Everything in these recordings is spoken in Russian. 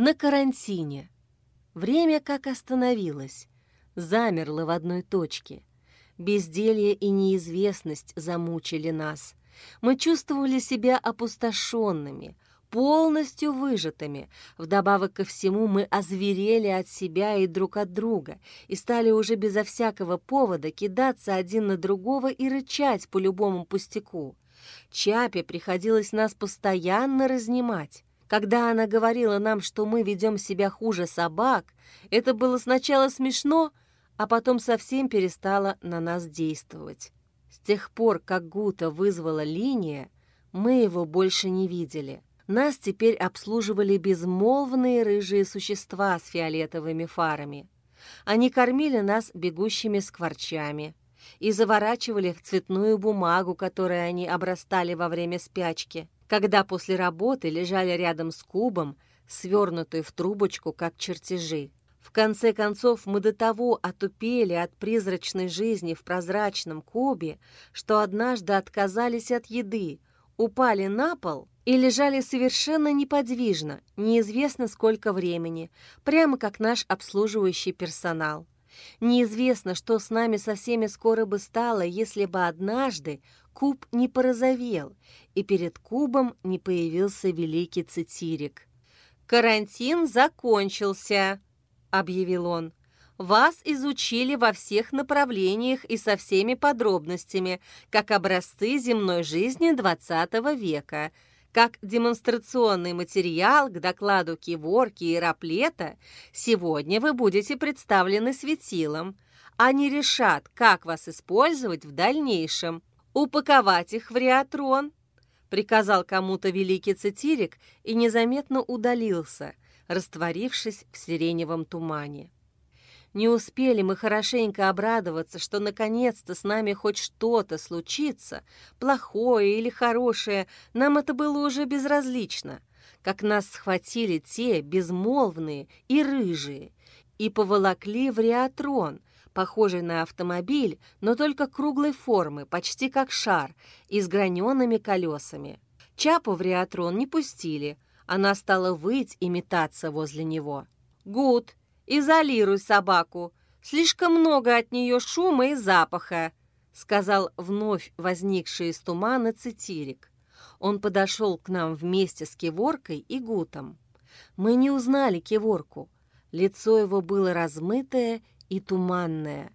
На карантине. Время как остановилось, замерло в одной точке. Безделье и неизвестность замучили нас. Мы чувствовали себя опустошенными, полностью выжатыми. Вдобавок ко всему мы озверели от себя и друг от друга и стали уже безо всякого повода кидаться один на другого и рычать по любому пустяку. Чапе приходилось нас постоянно разнимать. Когда она говорила нам, что мы ведем себя хуже собак, это было сначала смешно, а потом совсем перестало на нас действовать. С тех пор, как Гута вызвала линия, мы его больше не видели. Нас теперь обслуживали безмолвные рыжие существа с фиолетовыми фарами. Они кормили нас бегущими скворчами и заворачивали в цветную бумагу, которой они обрастали во время спячки, когда после работы лежали рядом с кубом, свернутый в трубочку, как чертежи. В конце концов, мы до того отупели от призрачной жизни в прозрачном кубе, что однажды отказались от еды, упали на пол и лежали совершенно неподвижно, неизвестно сколько времени, прямо как наш обслуживающий персонал. Неизвестно, что с нами со всеми скоро бы стало, если бы однажды куб не порозовел, и перед кубом не появился великий цитирик. «Карантин закончился», — объявил он. «Вас изучили во всех направлениях и со всеми подробностями, как образцы земной жизни XX века. Как демонстрационный материал к докладу Киворки и Раплета сегодня вы будете представлены светилом. Они решат, как вас использовать в дальнейшем. Упаковать их в реатрон», — приказал кому-то великий цитирик и незаметно удалился — растворившись в сиреневом тумане. Не успели мы хорошенько обрадоваться, что наконец-то с нами хоть что-то случится, плохое или хорошее, нам это было уже безразлично, как нас схватили те безмолвные и рыжие и поволокли в реатрон, похожий на автомобиль, но только круглой формы, почти как шар, и с граненными колесами. Чапу в реатрон не пустили — она стала выть и метаться возле него. «Гуд, изолируй собаку. Слишком много от нее шума и запаха», сказал вновь возникший из тумана цитирик. Он подошел к нам вместе с Киворкой и Гутом. Мы не узнали Киворку. Лицо его было размытое и туманное.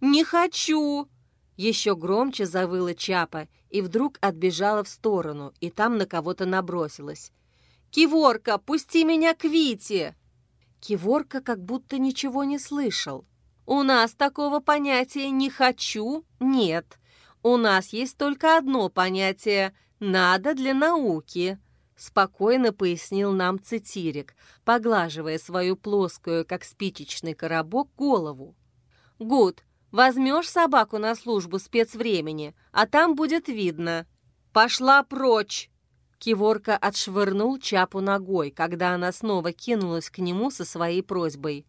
«Не хочу!» Еще громче завыла Чапа и вдруг отбежала в сторону, и там на кого-то набросилась. «Киворка, пусти меня к Вите!» Киворка как будто ничего не слышал. «У нас такого понятия «не хочу» нет. У нас есть только одно понятие «надо для науки», спокойно пояснил нам цитирик, поглаживая свою плоскую, как спичечный коробок, голову. «Гуд, возьмешь собаку на службу спецвремени, а там будет видно. Пошла прочь!» Киворка отшвырнул Чапу ногой, когда она снова кинулась к нему со своей просьбой.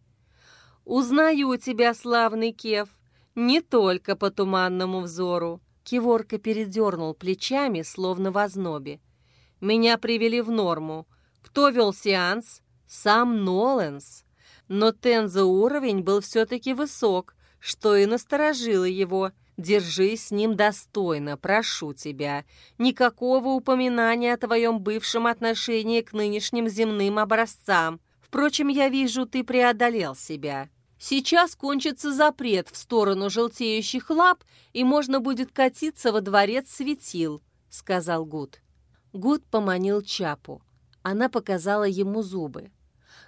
«Узнаю тебя, славный Кев, не только по туманному взору». Киворка передернул плечами, словно в ознобе. «Меня привели в норму. Кто вел сеанс? Сам Ноленс. Но Тенза уровень был все-таки высок, что и насторожило его – Держись с ним достойно, прошу тебя. Никакого упоминания о твоем бывшем отношении к нынешним земным образцам. Впрочем, я вижу, ты преодолел себя. Сейчас кончится запрет в сторону желтеющих лап, и можно будет катиться во дворец светил», — сказал Гуд. Гуд поманил Чапу. Она показала ему зубы.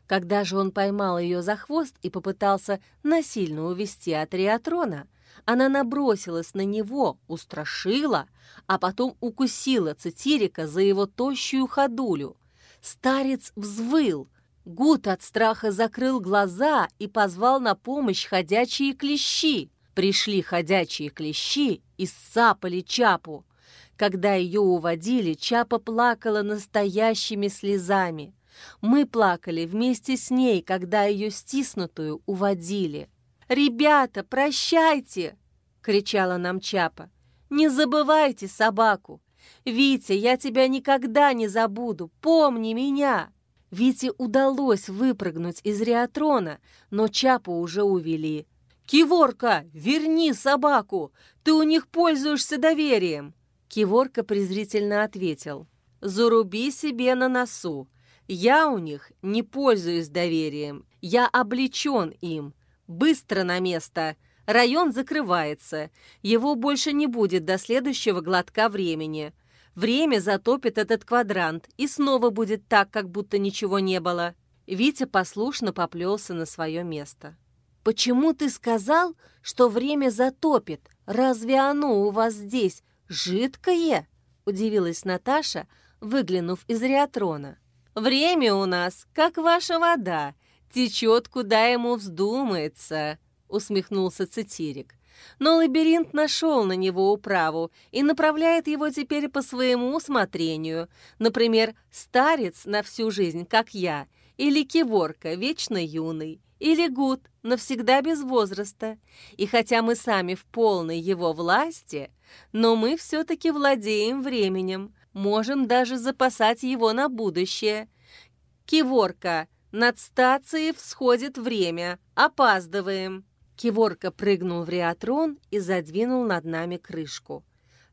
Когда же он поймал ее за хвост и попытался насильно увести от Риатрона, она набросилась на него, устрашила, а потом укусила Цитирика за его тощую ходулю. Старец взвыл. Гуд от страха закрыл глаза и позвал на помощь ходячие клещи. Пришли ходячие клещи и сцапали Чапу. Когда ее уводили, Чапа плакала настоящими слезами. Мы плакали вместе с ней, когда ее стиснутую уводили. «Ребята, прощайте!» — кричала нам Чапа. «Не забывайте собаку! Витя, я тебя никогда не забуду! Помни меня!» Вите удалось выпрыгнуть из реатрона, но Чапу уже увели. «Киворка, верни собаку! Ты у них пользуешься доверием!» Киворка презрительно ответил. «Заруби себе на носу. Я у них не пользуюсь доверием. Я облечен им. Быстро на место. Район закрывается. Его больше не будет до следующего глотка времени. Время затопит этот квадрант, и снова будет так, как будто ничего не было. Витя послушно поплелся на свое место. «Почему ты сказал, что время затопит? Разве оно у вас здесь жидкое?» — удивилась Наташа, выглянув из реатрона. «Время у нас, как ваша вода, течет, куда ему вздумается», — усмехнулся Цитирик. Но лабиринт нашел на него управу и направляет его теперь по своему усмотрению. Например, старец на всю жизнь, как я, или киворка, вечно юный, или гуд, навсегда без возраста. И хотя мы сами в полной его власти, но мы все-таки владеем временем, можем даже запасать его на будущее. Киворка, над стацией всходит время, опаздываем. Киворка прыгнул в реатрон и задвинул над нами крышку.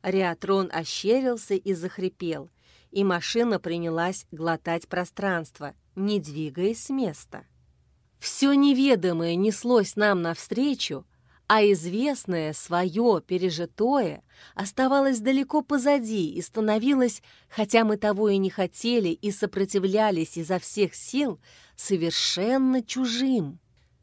Реатрон ощерился и захрипел, и машина принялась глотать пространство, не двигаясь с места. Все неведомое неслось нам навстречу, а известное, свое, пережитое оставалось далеко позади и становилось, хотя мы того и не хотели и сопротивлялись изо всех сил, совершенно чужим.